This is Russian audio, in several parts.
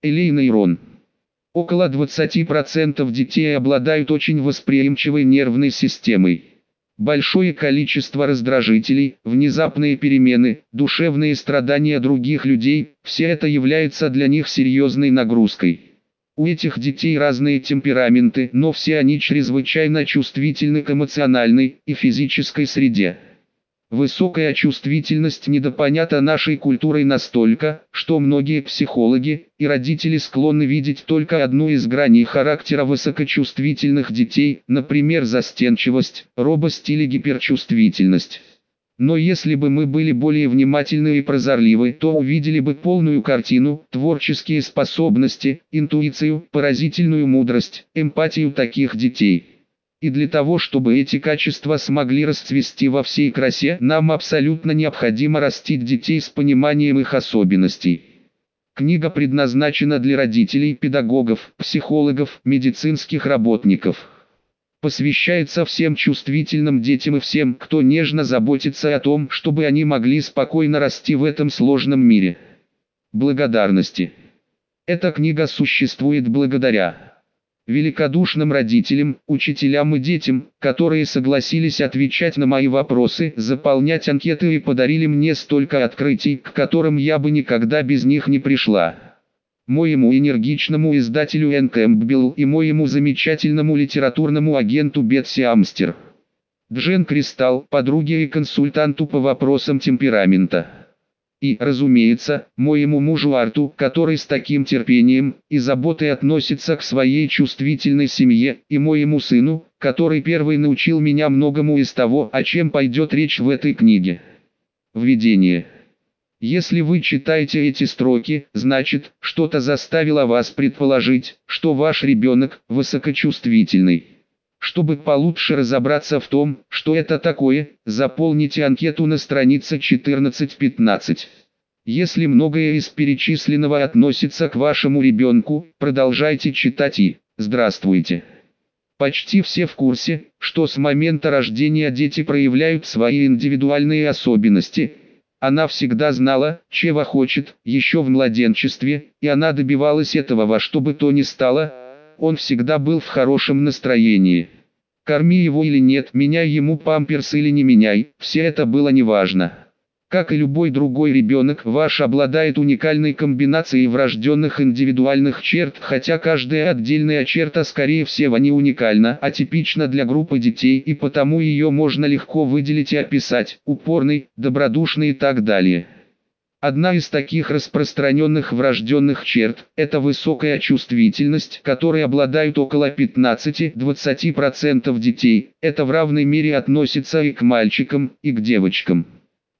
Элейнейрон. Около 20% детей обладают очень восприимчивой нервной системой. Большое количество раздражителей, внезапные перемены, душевные страдания других людей – все это является для них серьезной нагрузкой. У этих детей разные темпераменты, но все они чрезвычайно чувствительны к эмоциональной и физической среде. Высокая чувствительность недопонята нашей культурой настолько, что многие психологи и родители склонны видеть только одну из граней характера высокочувствительных детей, например застенчивость, робость или гиперчувствительность. Но если бы мы были более внимательны и прозорливы, то увидели бы полную картину, творческие способности, интуицию, поразительную мудрость, эмпатию таких детей. И для того, чтобы эти качества смогли расцвести во всей красе, нам абсолютно необходимо растить детей с пониманием их особенностей. Книга предназначена для родителей, педагогов, психологов, медицинских работников посвящается всем чувствительным детям и всем, кто нежно заботится о том, чтобы они могли спокойно расти в этом сложном мире. Благодарности. Эта книга существует благодаря великодушным родителям, учителям и детям, которые согласились отвечать на мои вопросы, заполнять анкеты и подарили мне столько открытий, к которым я бы никогда без них не пришла моему энергичному издателю Энн Кэмпбелл и моему замечательному литературному агенту Бетси Амстер. Джен Кристалл, подруге и консультанту по вопросам темперамента. И, разумеется, моему мужу Арту, который с таким терпением и заботой относится к своей чувствительной семье, и моему сыну, который первый научил меня многому из того, о чем пойдет речь в этой книге. Введение. Если вы читаете эти строки, значит, что-то заставило вас предположить, что ваш ребенок высокочувствительный. Чтобы получше разобраться в том, что это такое, заполните анкету на странице 14-15. Если многое из перечисленного относится к вашему ребенку, продолжайте читать и «Здравствуйте». Почти все в курсе, что с момента рождения дети проявляют свои индивидуальные особенности – она всегда знала, чего хочет, еще в младенчестве, и она добивалась этого во что бы то ни стало. Он всегда был в хорошем настроении. Корми его или нет, меняй ему памперс или не меняй, все это было неважно. Как и любой другой ребенок, ваш обладает уникальной комбинацией врожденных индивидуальных черт, хотя каждая отдельная черта скорее всего не уникальна, а типична для группы детей и потому ее можно легко выделить и описать, упорный, добродушный и так далее. Одна из таких распространенных врожденных черт – это высокая чувствительность, которой обладают около 15-20% детей. Это в равной мере относится и к мальчикам, и к девочкам.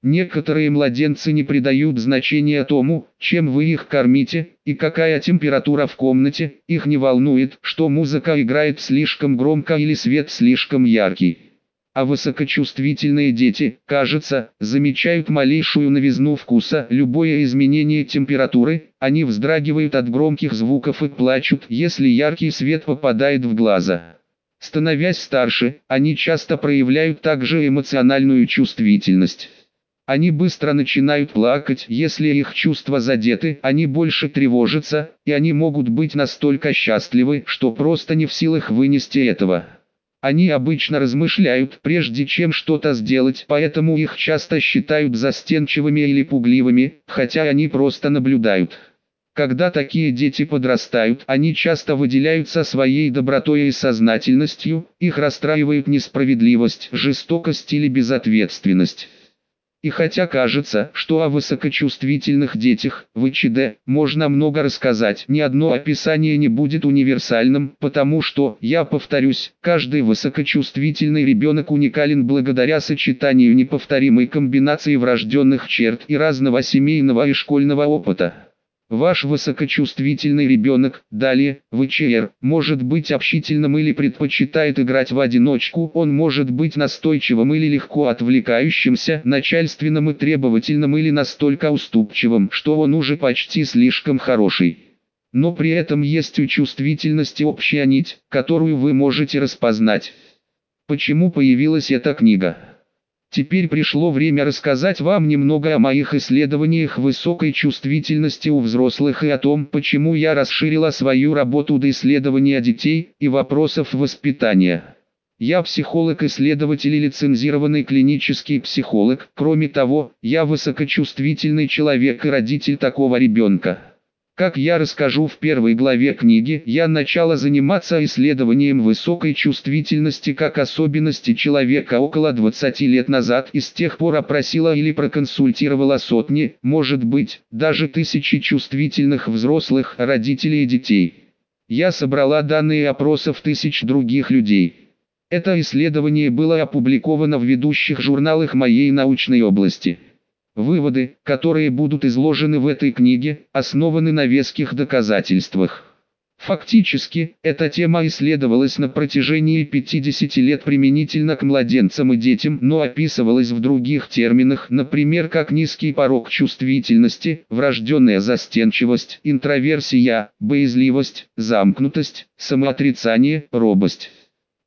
Некоторые младенцы не придают значения тому, чем вы их кормите, и какая температура в комнате, их не волнует, что музыка играет слишком громко или свет слишком яркий. А высокочувствительные дети, кажется, замечают малейшую новизну вкуса, любое изменение температуры, они вздрагивают от громких звуков и плачут, если яркий свет попадает в глаза. Становясь старше, они часто проявляют также эмоциональную чувствительность. Они быстро начинают плакать, если их чувства задеты, они больше тревожатся, и они могут быть настолько счастливы, что просто не в силах вынести этого. Они обычно размышляют, прежде чем что-то сделать, поэтому их часто считают застенчивыми или пугливыми, хотя они просто наблюдают. Когда такие дети подрастают, они часто выделяются своей добротой и сознательностью, их расстраивает несправедливость, жестокость или безответственность. И хотя кажется, что о высокочувствительных детях в ИЧД можно много рассказать, ни одно описание не будет универсальным, потому что, я повторюсь, каждый высокочувствительный ребенок уникален благодаря сочетанию неповторимой комбинации врожденных черт и разного семейного и школьного опыта. Ваш высокочувствительный ребенок, далее, ВЧР, может быть общительным или предпочитает играть в одиночку, он может быть настойчивым или легко отвлекающимся, начальственным и требовательным или настолько уступчивым, что он уже почти слишком хороший. Но при этом есть у чувствительности общая нить, которую вы можете распознать. Почему появилась эта книга? Теперь пришло время рассказать вам немного о моих исследованиях высокой чувствительности у взрослых и о том, почему я расширила свою работу до исследования детей и вопросов воспитания. Я психолог-исследователь и лицензированный клинический психолог. Кроме того, я высокочувствительный человек и родитель такого ребенка. Как я расскажу в первой главе книги, я начала заниматься исследованием высокой чувствительности как особенности человека около 20 лет назад и с тех пор опросила или проконсультировала сотни, может быть, даже тысячи чувствительных взрослых, родителей и детей. Я собрала данные опросов тысяч других людей. Это исследование было опубликовано в ведущих журналах моей научной области. Выводы, которые будут изложены в этой книге, основаны на веских доказательствах. Фактически, эта тема исследовалась на протяжении 50 лет применительно к младенцам и детям, но описывалась в других терминах, например, как низкий порог чувствительности, врожденная застенчивость, интроверсия, боязливость, замкнутость, самоотрицание, робость.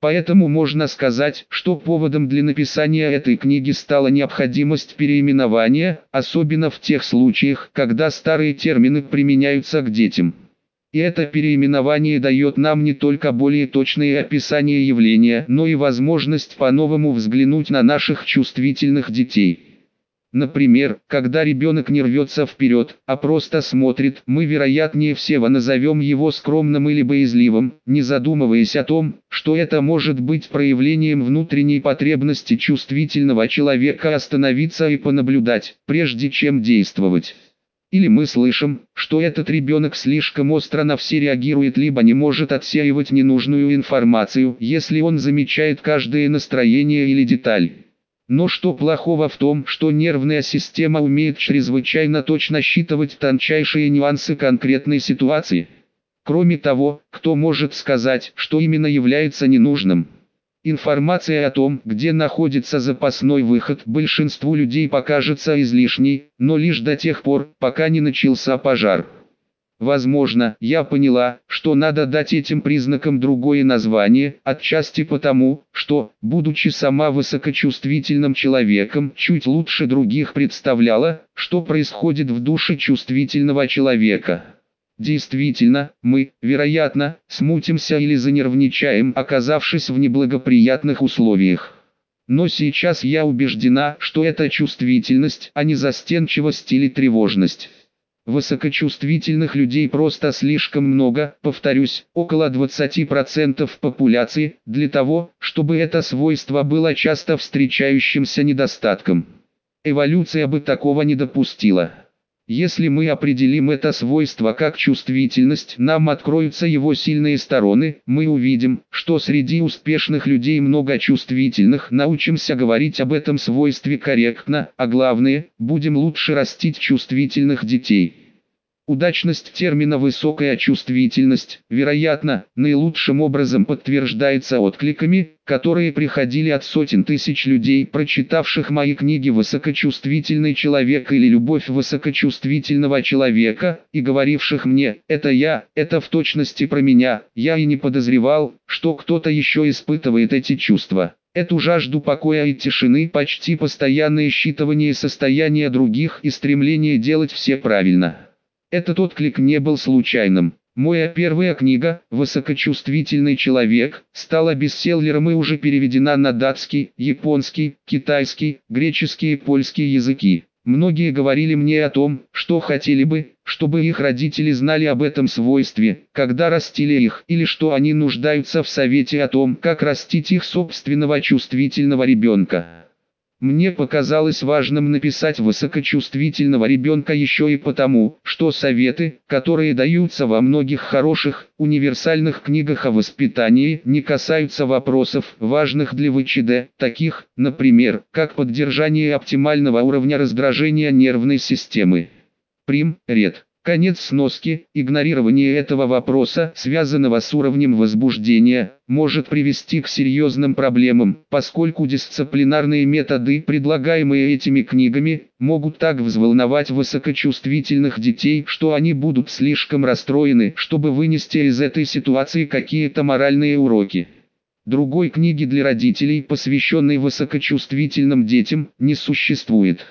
Поэтому можно сказать, что поводом для написания этой книги стала необходимость переименования, особенно в тех случаях, когда старые термины применяются к детям. И это переименование дает нам не только более точные описания явления, но и возможность по-новому взглянуть на наших чувствительных детей. Например, когда ребенок не рвется вперед, а просто смотрит, мы вероятнее всего назовем его скромным или боязливым, не задумываясь о том, что это может быть проявлением внутренней потребности чувствительного человека остановиться и понаблюдать, прежде чем действовать. Или мы слышим, что этот ребенок слишком остро на все реагирует либо не может отсеивать ненужную информацию, если он замечает каждое настроение или деталь. Но что плохого в том, что нервная система умеет чрезвычайно точно считывать тончайшие нюансы конкретной ситуации? Кроме того, кто может сказать, что именно является ненужным? Информация о том, где находится запасной выход, большинству людей покажется излишней, но лишь до тех пор, пока не начался пожар. Возможно, я поняла, что надо дать этим признакам другое название, отчасти потому, что, будучи сама высокочувствительным человеком, чуть лучше других представляла, что происходит в душе чувствительного человека. Действительно, мы, вероятно, смутимся или занервничаем, оказавшись в неблагоприятных условиях. Но сейчас я убеждена, что это чувствительность, а не застенчивость или тревожность. Высокочувствительных людей просто слишком много, повторюсь, около 20% популяции, для того, чтобы это свойство было часто встречающимся недостатком. Эволюция бы такого не допустила. Если мы определим это свойство как чувствительность, нам откроются его сильные стороны, мы увидим, что среди успешных людей много чувствительных, научимся говорить об этом свойстве корректно, а главное, будем лучше растить чувствительных детей. Удачность термина «высокая чувствительность», вероятно, наилучшим образом подтверждается откликами, которые приходили от сотен тысяч людей, прочитавших мои книги «Высокочувствительный человек» или «Любовь высокочувствительного человека», и говоривших мне «это я, это в точности про меня, я и не подозревал, что кто-то еще испытывает эти чувства». Эту жажду покоя и тишины, почти постоянное считывание состояния других и стремление делать все правильно. Этот отклик не был случайным. Моя первая книга «Высокочувствительный человек» стала бестселлером и уже переведена на датский, японский, китайский, греческий и польский языки. Многие говорили мне о том, что хотели бы, чтобы их родители знали об этом свойстве, когда растили их, или что они нуждаются в совете о том, как растить их собственного чувствительного ребенка. Мне показалось важным написать высокочувствительного ребенка еще и потому, что советы, которые даются во многих хороших, универсальных книгах о воспитании, не касаются вопросов, важных для ВЧД, таких, например, как поддержание оптимального уровня раздражения нервной системы. Прим. Ред. Конец сноски. Игнорирование этого вопроса, связанного с уровнем возбуждения, может привести к серьезным проблемам, поскольку дисциплинарные методы, предлагаемые этими книгами, могут так взволновать высокочувствительных детей, что они будут слишком расстроены, чтобы вынести из этой ситуации какие-то моральные уроки. Другой книги для родителей, посвященной высокочувствительным детям, не существует.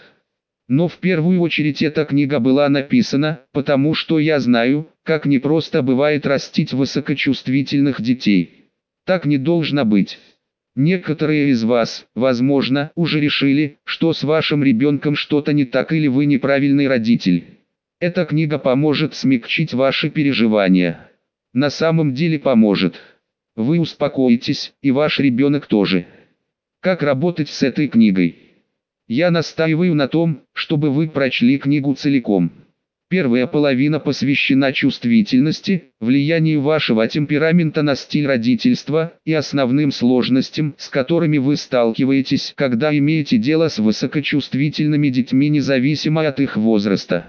Но в первую очередь эта книга была написана, потому что я знаю, как непросто бывает растить высокочувствительных детей. Так не должно быть. Некоторые из вас, возможно, уже решили, что с вашим ребенком что-то не так или вы неправильный родитель. Эта книга поможет смягчить ваши переживания. На самом деле поможет. Вы успокоитесь, и ваш ребенок тоже. Как работать с этой книгой? Я настаиваю на том, чтобы вы прочли книгу целиком. Первая половина посвящена чувствительности, влиянию вашего темперамента на стиль родительства и основным сложностям, с которыми вы сталкиваетесь, когда имеете дело с высокочувствительными детьми независимо от их возраста.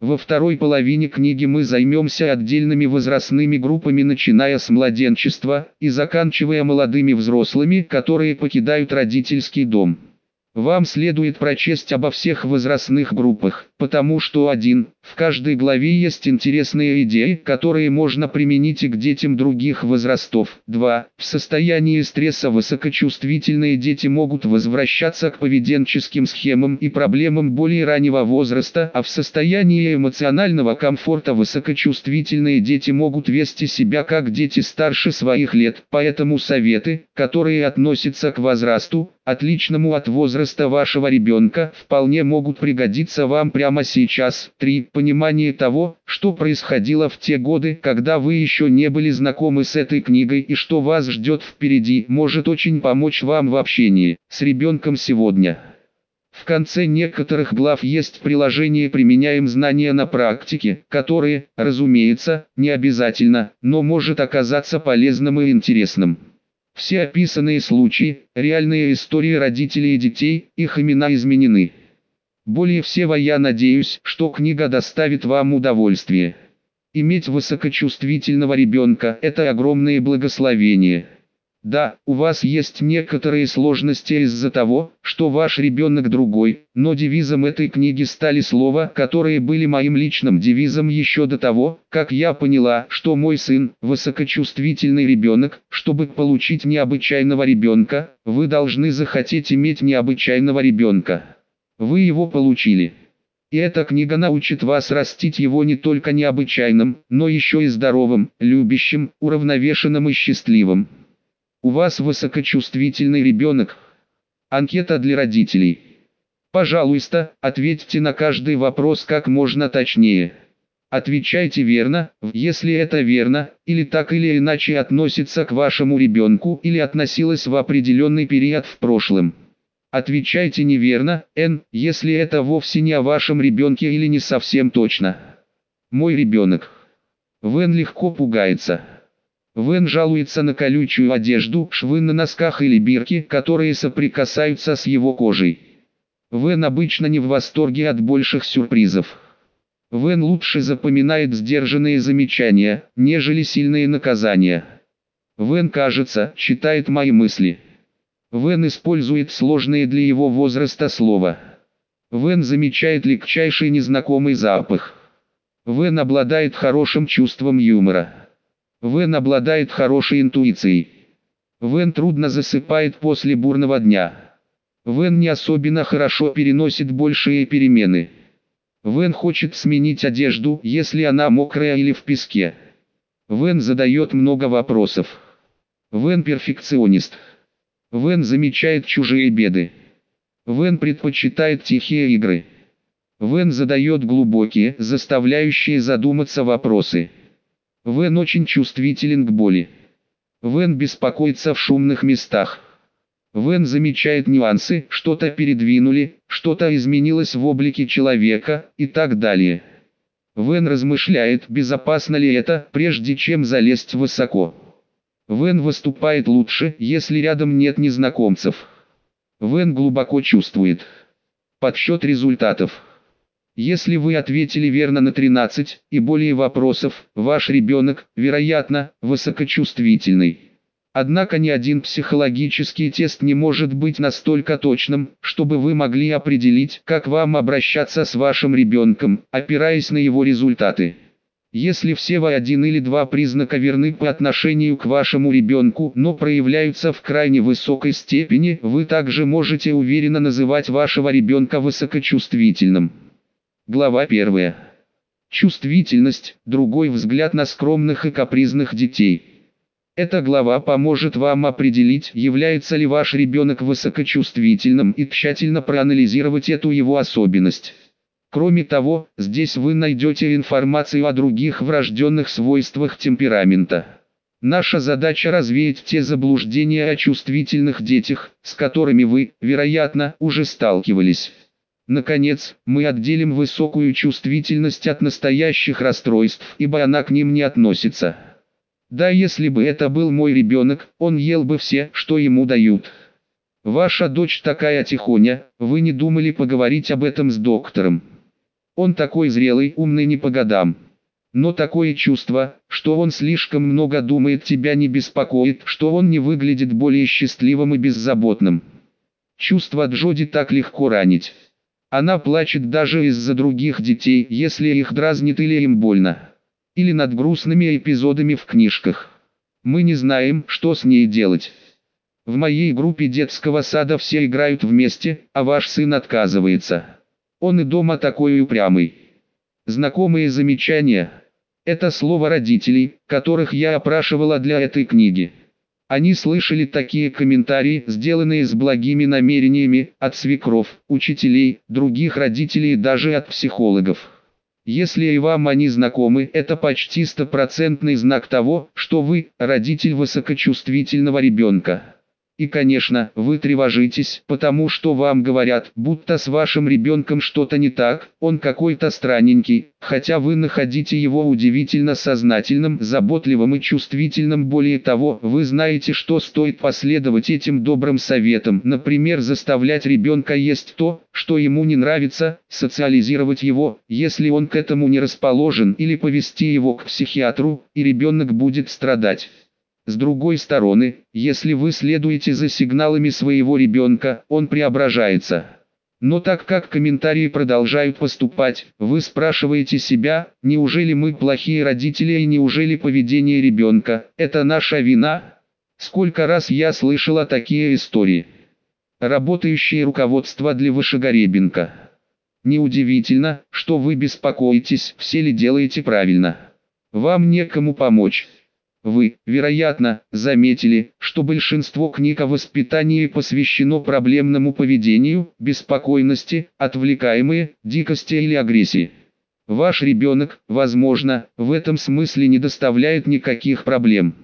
Во второй половине книги мы займемся отдельными возрастными группами начиная с младенчества и заканчивая молодыми взрослыми, которые покидают родительский дом. Вам следует прочесть обо всех возрастных группах, потому что один, в каждой главе есть интересные идеи, которые можно применить и к детям других возрастов. 2. В состоянии стресса высокочувствительные дети могут возвращаться к поведенческим схемам и проблемам более раннего возраста, а в состоянии эмоционального комфорта высокочувствительные дети могут вести себя как дети старше своих лет. Поэтому советы, которые относятся к возрасту, отличному от возраста вашего ребенка, вполне могут пригодиться вам прямо сейчас. 3. Понимание того, что происходило в те годы, когда вы еще не были знакомы с этой книгой и что вас ждет впереди, может очень помочь вам в общении с ребенком сегодня. В конце некоторых глав есть приложение «Применяем знания на практике», которые, разумеется, не обязательно, но может оказаться полезным и интересным. Все описанные случаи, реальные истории родителей и детей, их имена изменены. Более всего я надеюсь, что книга доставит вам удовольствие. Иметь высокочувствительного ребенка – это огромное благословение. Да, у вас есть некоторые сложности из-за того, что ваш ребенок другой, но девизом этой книги стали слова, которые были моим личным девизом еще до того, как я поняла, что мой сын – высокочувствительный ребенок. Чтобы получить необычайного ребенка, вы должны захотеть иметь необычайного ребенка. Вы его получили. И эта книга научит вас растить его не только необычайным, но еще и здоровым, любящим, уравновешенным и счастливым. У вас высокочувствительный ребенок. Анкета для родителей. Пожалуйста, ответьте на каждый вопрос как можно точнее. Отвечайте верно, если это верно, или так или иначе относится к вашему ребенку или относилось в определенный период в прошлом. Отвечайте неверно, Н, если это вовсе не о вашем ребенке или не совсем точно. Мой ребенок. Вен легко пугается. Вен жалуется на колючую одежду, швы на носках или бирки, которые соприкасаются с его кожей. Вен обычно не в восторге от больших сюрпризов. Вен лучше запоминает сдержанные замечания, нежели сильные наказания. Вен, кажется, читает мои мысли. Вен использует сложные для его возраста слова. Вен замечает легчайший незнакомый запах. Вен обладает хорошим чувством юмора. Вен обладает хорошей интуицией. Вен трудно засыпает после бурного дня. Вен не особенно хорошо переносит большие перемены. Вен хочет сменить одежду, если она мокрая или в песке. Вен задает много вопросов. Вен перфекционист. Вен замечает чужие беды. Вен предпочитает тихие игры. Вен задает глубокие, заставляющие задуматься вопросы. Вен очень чувствителен к боли. Вен беспокоится в шумных местах. Вен замечает нюансы, что-то передвинули, что-то изменилось в облике человека и так далее. Вен размышляет, безопасно ли это, прежде чем залезть высоко. Вен выступает лучше, если рядом нет незнакомцев. Вен глубоко чувствует. Подсчет результатов. Если вы ответили верно на 13 и более вопросов, ваш ребенок, вероятно, высокочувствительный. Однако ни один психологический тест не может быть настолько точным, чтобы вы могли определить, как вам обращаться с вашим ребенком, опираясь на его результаты. Если все вы один или два признака верны по отношению к вашему ребенку, но проявляются в крайне высокой степени, вы также можете уверенно называть вашего ребенка высокочувствительным. Глава 1. Чувствительность – другой взгляд на скромных и капризных детей. Эта глава поможет вам определить, является ли ваш ребенок высокочувствительным и тщательно проанализировать эту его особенность. Кроме того, здесь вы найдете информацию о других врожденных свойствах темперамента. Наша задача развеять те заблуждения о чувствительных детях, с которыми вы, вероятно, уже сталкивались. Наконец, мы отделим высокую чувствительность от настоящих расстройств, ибо она к ним не относится. Да если бы это был мой ребенок, он ел бы все, что ему дают. Ваша дочь такая тихоня, вы не думали поговорить об этом с доктором. Он такой зрелый, умный не по годам. Но такое чувство, что он слишком много думает тебя не беспокоит, что он не выглядит более счастливым и беззаботным. Чувство Джоди так легко ранить. Она плачет даже из-за других детей, если их дразнит или им больно. Или над грустными эпизодами в книжках. Мы не знаем, что с ней делать. В моей группе детского сада все играют вместе, а ваш сын отказывается. Он и дома такой упрямый. Знакомые замечания. Это слово родителей, которых я опрашивала для этой книги. Они слышали такие комментарии, сделанные с благими намерениями, от свекров, учителей, других родителей и даже от психологов. Если и вам они знакомы, это почти стопроцентный знак того, что вы – родитель высокочувствительного ребенка. И конечно, вы тревожитесь, потому что вам говорят, будто с вашим ребенком что-то не так, он какой-то странненький, хотя вы находите его удивительно сознательным, заботливым и чувствительным. Более того, вы знаете, что стоит последовать этим добрым советам, например, заставлять ребенка есть то, что ему не нравится, социализировать его, если он к этому не расположен, или повести его к психиатру, и ребенок будет страдать. С другой стороны, если вы следуете за сигналами своего ребенка, он преображается. Но так как комментарии продолжают поступать, вы спрашиваете себя, неужели мы плохие родители и неужели поведение ребенка – это наша вина? Сколько раз я слышала такие истории. Работающее руководство для Вышегоребенко. Неудивительно, что вы беспокоитесь, все ли делаете правильно. Вам некому помочь. Вы, вероятно, заметили, что большинство книг о воспитании посвящено проблемному поведению, беспокойности, отвлекаемые, дикости или агрессии. Ваш ребенок, возможно, в этом смысле не доставляет никаких проблем.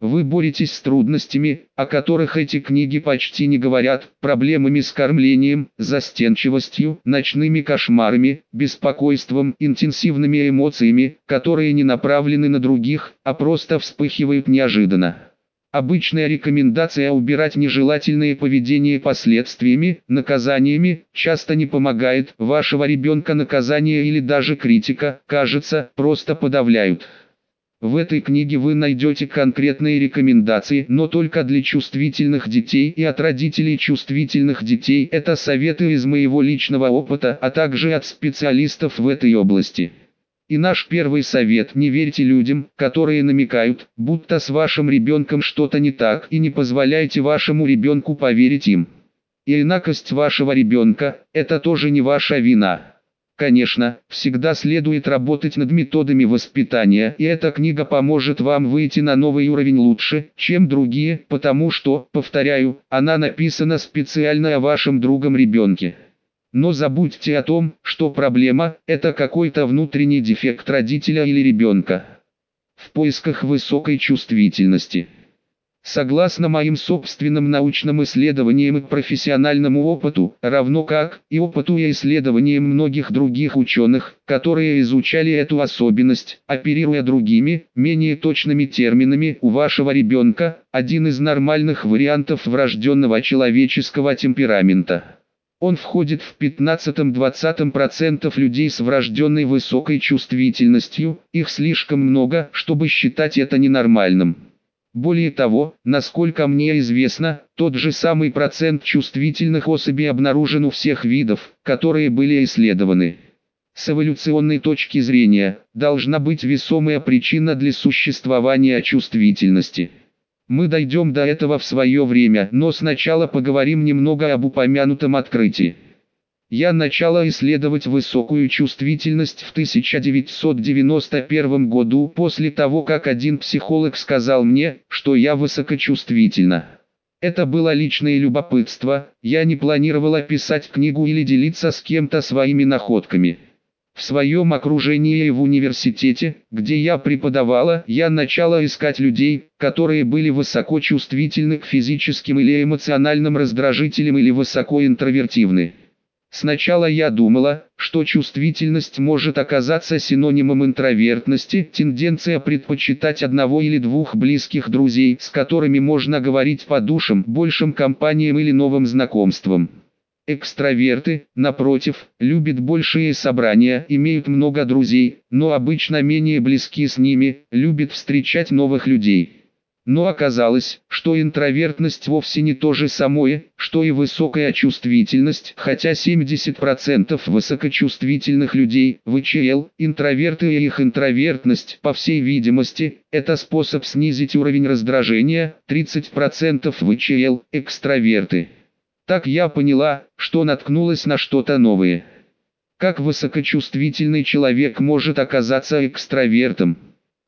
Вы боретесь с трудностями, о которых эти книги почти не говорят, проблемами с кормлением, застенчивостью, ночными кошмарами, беспокойством, интенсивными эмоциями, которые не направлены на других, а просто вспыхивают неожиданно. Обычная рекомендация убирать нежелательные поведения последствиями, наказаниями, часто не помогает, вашего ребенка наказание или даже критика, кажется, просто подавляют. В этой книге вы найдете конкретные рекомендации, но только для чувствительных детей и от родителей чувствительных детей. Это советы из моего личного опыта, а также от специалистов в этой области. И наш первый совет – не верьте людям, которые намекают, будто с вашим ребенком что-то не так, и не позволяйте вашему ребенку поверить им. И инакость вашего ребенка – это тоже не ваша вина. Конечно, всегда следует работать над методами воспитания, и эта книга поможет вам выйти на новый уровень лучше, чем другие, потому что, повторяю, она написана специально о вашем другом ребенке. Но забудьте о том, что проблема – это какой-то внутренний дефект родителя или ребенка. В поисках высокой чувствительности – Согласно моим собственным научным исследованиям и профессиональному опыту, равно как и опыту и исследованиям многих других ученых, которые изучали эту особенность, оперируя другими, менее точными терминами, у вашего ребенка, один из нормальных вариантов врожденного человеческого темперамента. Он входит в 15-20% людей с врожденной высокой чувствительностью, их слишком много, чтобы считать это ненормальным. Более того, насколько мне известно, тот же самый процент чувствительных особей обнаружен у всех видов, которые были исследованы. С эволюционной точки зрения, должна быть весомая причина для существования чувствительности. Мы дойдем до этого в свое время, но сначала поговорим немного об упомянутом открытии. Я начала исследовать высокую чувствительность в 1991 году после того, как один психолог сказал мне, что я высокочувствительна. Это было личное любопытство, я не планировала писать книгу или делиться с кем-то своими находками. В своем окружении и в университете, где я преподавала, я начала искать людей, которые были высоко чувствительны к физическим или эмоциональным раздражителям или высоко интровертивны. Сначала я думала, что чувствительность может оказаться синонимом интровертности, тенденция предпочитать одного или двух близких друзей, с которыми можно говорить по душам, большим компаниям или новым знакомствам. Экстраверты, напротив, любят большие собрания, имеют много друзей, но обычно менее близки с ними, любят встречать новых людей. Но оказалось, что интровертность вовсе не то же самое, что и высокая чувствительность, хотя 70% высокочувствительных людей, ВЧЛ, интроверты и их интровертность, по всей видимости, это способ снизить уровень раздражения, 30% ВЧЛ, экстраверты. Так я поняла, что наткнулась на что-то новое. Как высокочувствительный человек может оказаться экстравертом?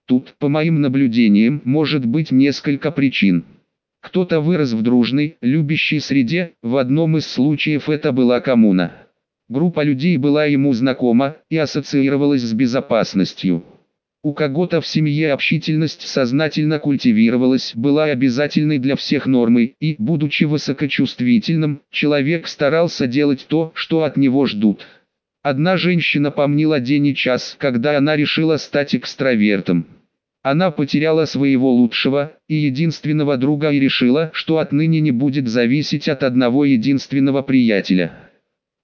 Тут, по моим наблюдениям, может быть несколько причин. Кто-то вырос в дружной, любящей среде, в одном из случаев это была коммуна. Группа людей была ему знакома и ассоциировалась с безопасностью. У кого-то в семье общительность сознательно культивировалась, была обязательной для всех нормой, и, будучи высокочувствительным, человек старался делать то, что от него ждут. Одна женщина помнила день и час, когда она решила стать экстравертом. Она потеряла своего лучшего и единственного друга и решила, что отныне не будет зависеть от одного единственного приятеля.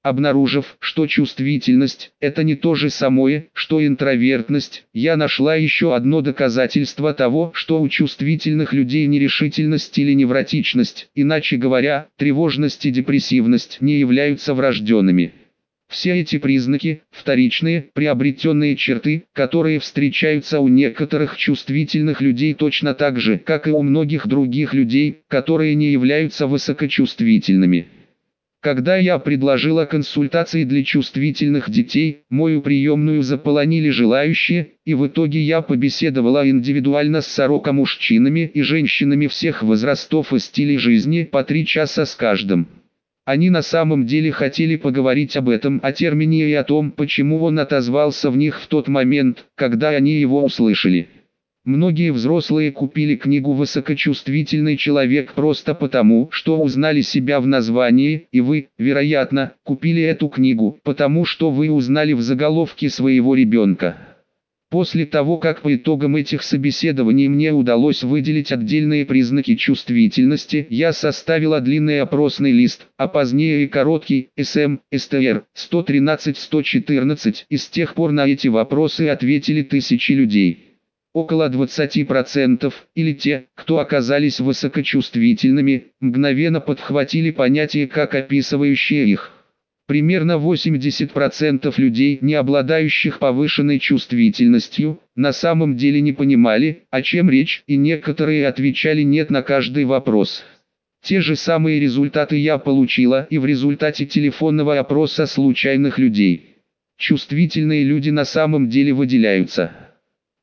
Обнаружив, что чувствительность – это не то же самое, что интровертность, я нашла еще одно доказательство того, что у чувствительных людей нерешительность или невротичность, иначе говоря, тревожность и депрессивность не являются врожденными. Все эти признаки – вторичные, приобретенные черты, которые встречаются у некоторых чувствительных людей точно так же, как и у многих других людей, которые не являются высокочувствительными. Когда я предложила консультации для чувствительных детей, мою приемную заполонили желающие, и в итоге я побеседовала индивидуально с 40 мужчинами и женщинами всех возрастов и стилей жизни по три часа с каждым. Они на самом деле хотели поговорить об этом, о термине и о том, почему он отозвался в них в тот момент, когда они его услышали. Многие взрослые купили книгу «Высокочувствительный человек» просто потому, что узнали себя в названии, и вы, вероятно, купили эту книгу, потому что вы узнали в заголовке своего ребенка. После того, как по итогам этих собеседований мне удалось выделить отдельные признаки чувствительности, я составила длинный опросный лист, а позднее и короткий, СМ, СТР, 113-114, и с тех пор на эти вопросы ответили тысячи людей. Около 20% или те, кто оказались высокочувствительными, мгновенно подхватили понятие как описывающее их. Примерно 80% людей, не обладающих повышенной чувствительностью, на самом деле не понимали, о чем речь, и некоторые отвечали «нет» на каждый вопрос. Те же самые результаты я получила и в результате телефонного опроса случайных людей. Чувствительные люди на самом деле выделяются.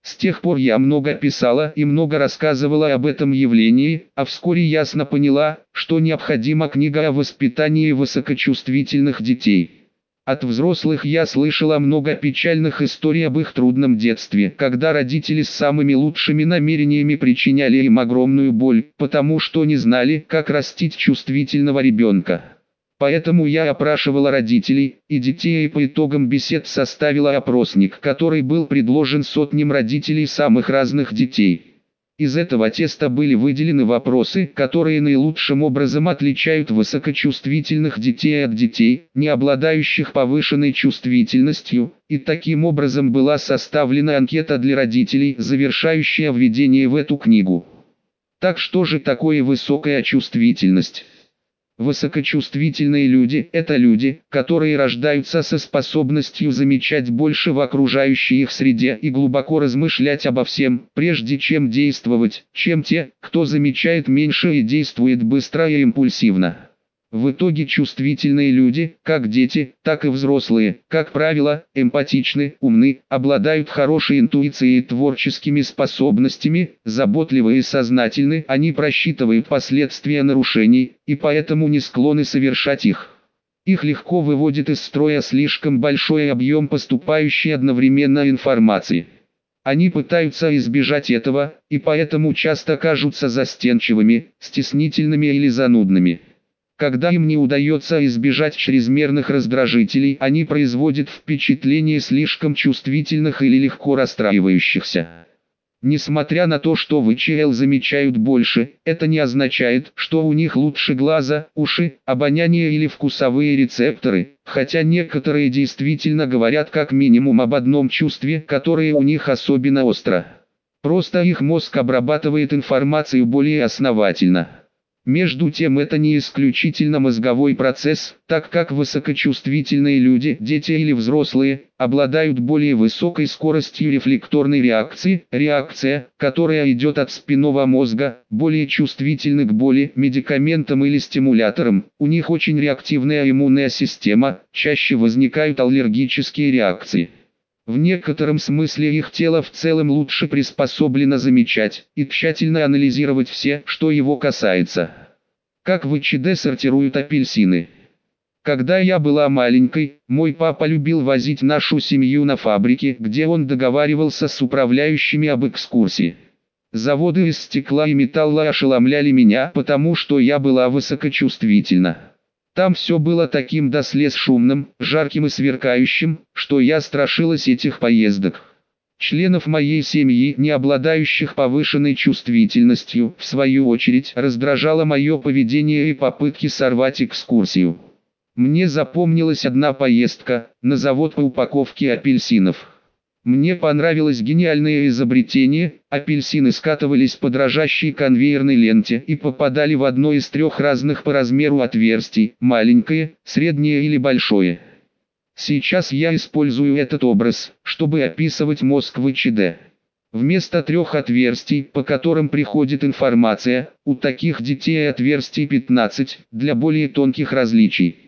С тех пор я много писала и много рассказывала об этом явлении, а вскоре ясно поняла, что необходима книга о воспитании высокочувствительных детей. От взрослых я слышала много печальных историй об их трудном детстве, когда родители с самыми лучшими намерениями причиняли им огромную боль, потому что не знали, как растить чувствительного ребенка. Поэтому я опрашивала родителей и детей и по итогам бесед составила опросник, который был предложен сотням родителей самых разных детей. Из этого теста были выделены вопросы, которые наилучшим образом отличают высокочувствительных детей от детей, не обладающих повышенной чувствительностью, и таким образом была составлена анкета для родителей, завершающая введение в эту книгу. Так что же такое высокая чувствительность? Высокочувствительные люди – это люди, которые рождаются со способностью замечать больше в окружающей их среде и глубоко размышлять обо всем, прежде чем действовать, чем те, кто замечает меньше и действует быстро и импульсивно. В итоге чувствительные люди, как дети, так и взрослые, как правило, эмпатичны, умны, обладают хорошей интуицией и творческими способностями, заботливы и сознательны, они просчитывают последствия нарушений, и поэтому не склонны совершать их. Их легко выводит из строя слишком большой объем поступающей одновременно информации. Они пытаются избежать этого, и поэтому часто кажутся застенчивыми, стеснительными или занудными. Когда им не удается избежать чрезмерных раздражителей, они производят впечатление слишком чувствительных или легко расстраивающихся. Несмотря на то, что ВЧЛ замечают больше, это не означает, что у них лучше глаза, уши, обоняние или вкусовые рецепторы, хотя некоторые действительно говорят как минимум об одном чувстве, которое у них особенно остро. Просто их мозг обрабатывает информацию более основательно. Между тем это не исключительно мозговой процесс, так как высокочувствительные люди, дети или взрослые, обладают более высокой скоростью рефлекторной реакции, реакция, которая идет от спинного мозга, более чувствительны к боли, медикаментам или стимуляторам, у них очень реактивная иммунная система, чаще возникают аллергические реакции. В некотором смысле их тело в целом лучше приспособлено замечать и тщательно анализировать все, что его касается. Как в ИЧД сортируют апельсины. Когда я была маленькой, мой папа любил возить нашу семью на фабрики, где он договаривался с управляющими об экскурсии. Заводы из стекла и металла ошеломляли меня, потому что я была высокочувствительна. Там все было таким до слез шумным, жарким и сверкающим, что я страшилась этих поездок. Членов моей семьи, не обладающих повышенной чувствительностью, в свою очередь, раздражало мое поведение и попытки сорвать экскурсию. Мне запомнилась одна поездка, на завод по упаковке апельсинов. Мне понравилось гениальное изобретение, апельсины скатывались по дрожащей конвейерной ленте и попадали в одно из трех разных по размеру отверстий, маленькое, среднее или большое. Сейчас я использую этот образ, чтобы описывать мозг в ИЧД. Вместо трех отверстий, по которым приходит информация, у таких детей отверстий 15, для более тонких различий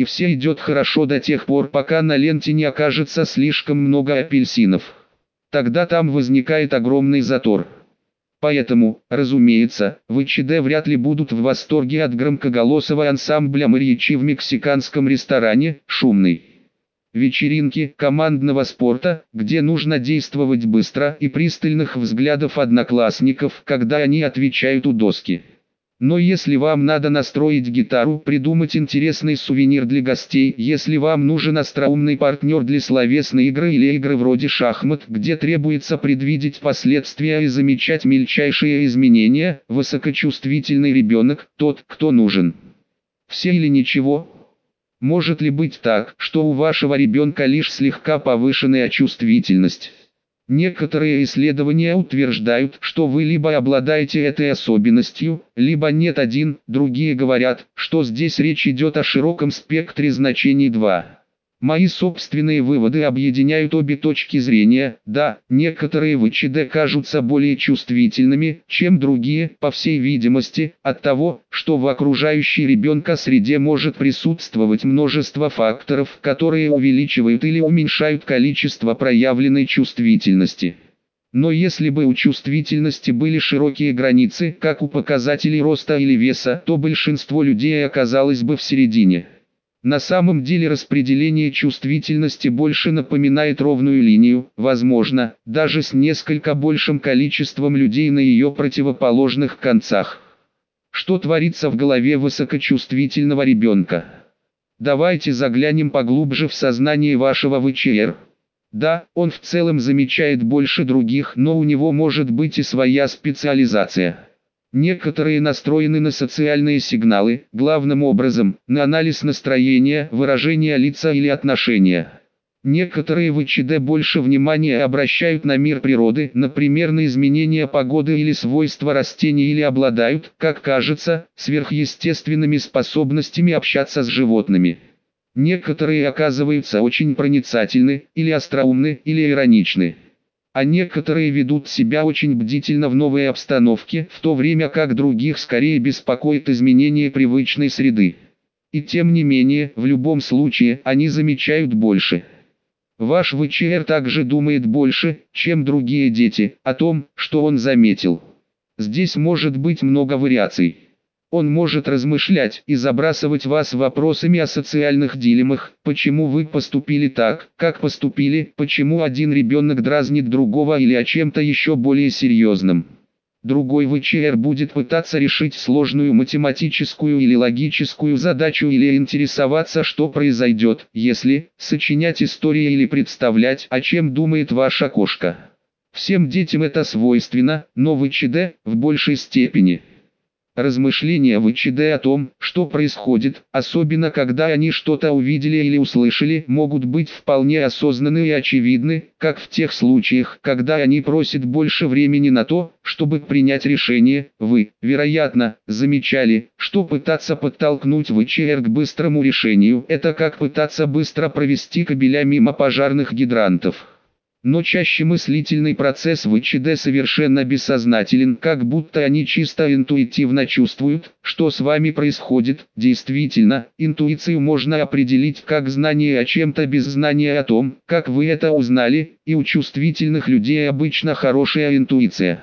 и все идет хорошо до тех пор, пока на ленте не окажется слишком много апельсинов. Тогда там возникает огромный затор. Поэтому, разумеется, в ИЧД вряд ли будут в восторге от громкоголосого ансамбля Марьячи в мексиканском ресторане «Шумный». Вечеринки командного спорта, где нужно действовать быстро и пристальных взглядов одноклассников, когда они отвечают у доски. Но если вам надо настроить гитару, придумать интересный сувенир для гостей, если вам нужен остроумный партнер для словесной игры или игры вроде шахмат, где требуется предвидеть последствия и замечать мельчайшие изменения, высокочувствительный ребенок, тот, кто нужен. Все или ничего? Может ли быть так, что у вашего ребенка лишь слегка повышенная чувствительность? Некоторые исследования утверждают, что вы либо обладаете этой особенностью, либо нет один, другие говорят, что здесь речь идет о широком спектре значений 2. Мои собственные выводы объединяют обе точки зрения, да, некоторые ВЧД кажутся более чувствительными, чем другие, по всей видимости, от того, что в окружающей ребенка среде может присутствовать множество факторов, которые увеличивают или уменьшают количество проявленной чувствительности. Но если бы у чувствительности были широкие границы, как у показателей роста или веса, то большинство людей оказалось бы в середине. На самом деле распределение чувствительности больше напоминает ровную линию, возможно, даже с несколько большим количеством людей на ее противоположных концах. Что творится в голове высокочувствительного ребенка? Давайте заглянем поглубже в сознание вашего ВЧР. Да, он в целом замечает больше других, но у него может быть и своя специализация. Некоторые настроены на социальные сигналы, главным образом, на анализ настроения, выражения лица или отношения. Некоторые в ИЧД больше внимания обращают на мир природы, например на изменения погоды или свойства растений или обладают, как кажется, сверхъестественными способностями общаться с животными. Некоторые оказываются очень проницательны, или остроумны, или ироничны. А некоторые ведут себя очень бдительно в новой обстановке, в то время как других скорее беспокоит изменение привычной среды. И тем не менее, в любом случае, они замечают больше. Ваш ВЧР также думает больше, чем другие дети, о том, что он заметил. Здесь может быть много вариаций. Он может размышлять и забрасывать вас вопросами о социальных дилеммах, почему вы поступили так, как поступили, почему один ребенок дразнит другого или о чем-то еще более серьезном. Другой ВЧР будет пытаться решить сложную математическую или логическую задачу или интересоваться, что произойдет, если сочинять истории или представлять, о чем думает ваша кошка. Всем детям это свойственно, но ВЧД в большей степени – Размышления в ИЧД о том, что происходит, особенно когда они что-то увидели или услышали, могут быть вполне осознанны и очевидны, как в тех случаях, когда они просят больше времени на то, чтобы принять решение. Вы, вероятно, замечали, что пытаться подтолкнуть ВЧР к быстрому решению – это как пытаться быстро провести кабеля мимо пожарных гидрантов. Но чаще мыслительный процесс в ИЧД совершенно бессознателен, как будто они чисто интуитивно чувствуют, что с вами происходит. Действительно, интуицию можно определить как знание о чем-то без знания о том, как вы это узнали, и у чувствительных людей обычно хорошая интуиция.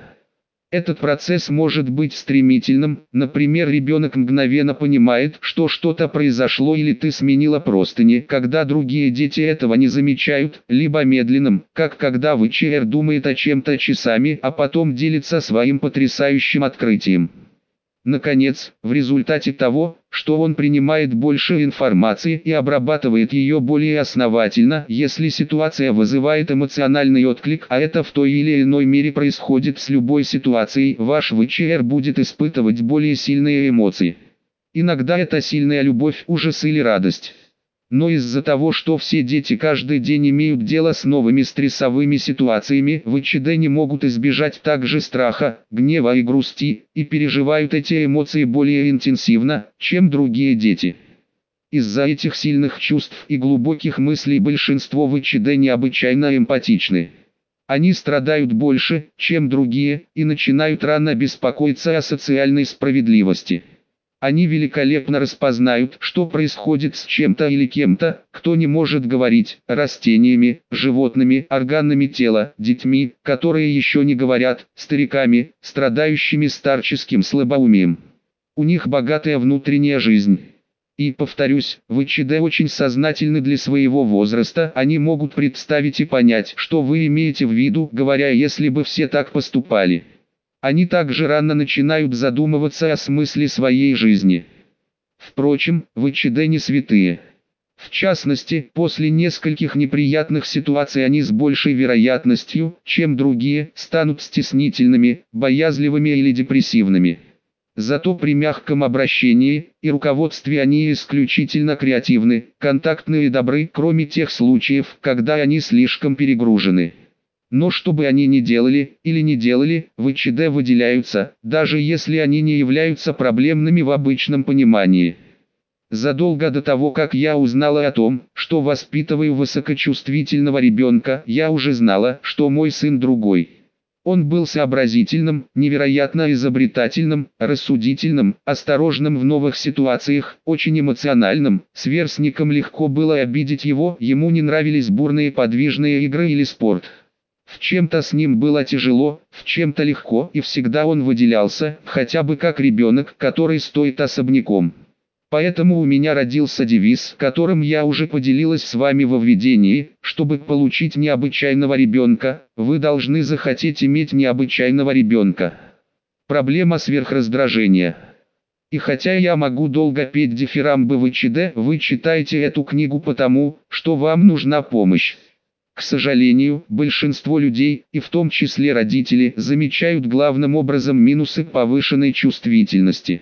Этот процесс может быть стремительным, например ребенок мгновенно понимает, что что-то произошло или ты сменила простыни, когда другие дети этого не замечают, либо медленным, как когда ВЧР думает о чем-то часами, а потом делится своим потрясающим открытием. Наконец, в результате того, что он принимает больше информации и обрабатывает ее более основательно, если ситуация вызывает эмоциональный отклик, а это в той или иной мере происходит с любой ситуацией, ваш ВЧР будет испытывать более сильные эмоции. Иногда это сильная любовь, ужас или радость. Но из-за того, что все дети каждый день имеют дело с новыми стрессовыми ситуациями, в ИЧД не могут избежать также страха, гнева и грусти, и переживают эти эмоции более интенсивно, чем другие дети. Из-за этих сильных чувств и глубоких мыслей большинство в ИЧД необычайно эмпатичны. Они страдают больше, чем другие, и начинают рано беспокоиться о социальной справедливости. Они великолепно распознают, что происходит с чем-то или кем-то, кто не может говорить, растениями, животными, органами тела, детьми, которые еще не говорят, стариками, страдающими старческим слабоумием. У них богатая внутренняя жизнь. И, повторюсь, в ИЧД очень сознательны для своего возраста, они могут представить и понять, что вы имеете в виду, говоря, если бы все так поступали. Они также рано начинают задумываться о смысле своей жизни. Впрочем, в ИЧД не святые. В частности, после нескольких неприятных ситуаций они с большей вероятностью, чем другие, станут стеснительными, боязливыми или депрессивными. Зато при мягком обращении и руководстве они исключительно креативны, контактны и добры, кроме тех случаев, когда они слишком перегружены. Но что бы они ни делали или не делали, в ИЧД выделяются, даже если они не являются проблемными в обычном понимании. Задолго до того, как я узнала о том, что воспитываю высокочувствительного ребенка, я уже знала, что мой сын другой. Он был сообразительным, невероятно изобретательным, рассудительным, осторожным в новых ситуациях, очень эмоциональным. Сверстникам легко было обидеть его, ему не нравились бурные подвижные игры или спорт. В чем-то с ним было тяжело, в чем-то легко, и всегда он выделялся, хотя бы как ребенок, который стоит особняком. Поэтому у меня родился девиз, которым я уже поделилась с вами во введении, чтобы получить необычайного ребенка, вы должны захотеть иметь необычайного ребенка. Проблема сверхраздражения. И хотя я могу долго петь дифирамбы в ИЧД, вы читаете эту книгу потому, что вам нужна помощь. К сожалению, большинство людей, и в том числе родители, замечают главным образом минусы повышенной чувствительности.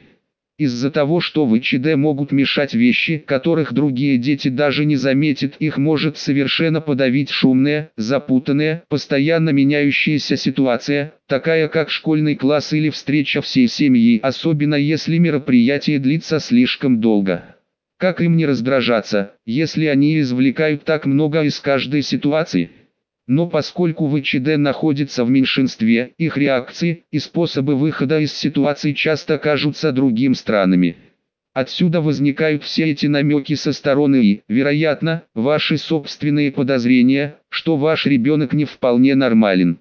Из-за того, что в ИЧД могут мешать вещи, которых другие дети даже не заметят, их может совершенно подавить шумная, запутанная, постоянно меняющаяся ситуация, такая как школьный класс или встреча всей семьи, особенно если мероприятие длится слишком долго. Как им не раздражаться, если они извлекают так много из каждой ситуации? Но поскольку ВЧД находится в меньшинстве, их реакции и способы выхода из ситуации часто кажутся другим странами. Отсюда возникают все эти намеки со стороны и, вероятно, ваши собственные подозрения, что ваш ребенок не вполне нормален.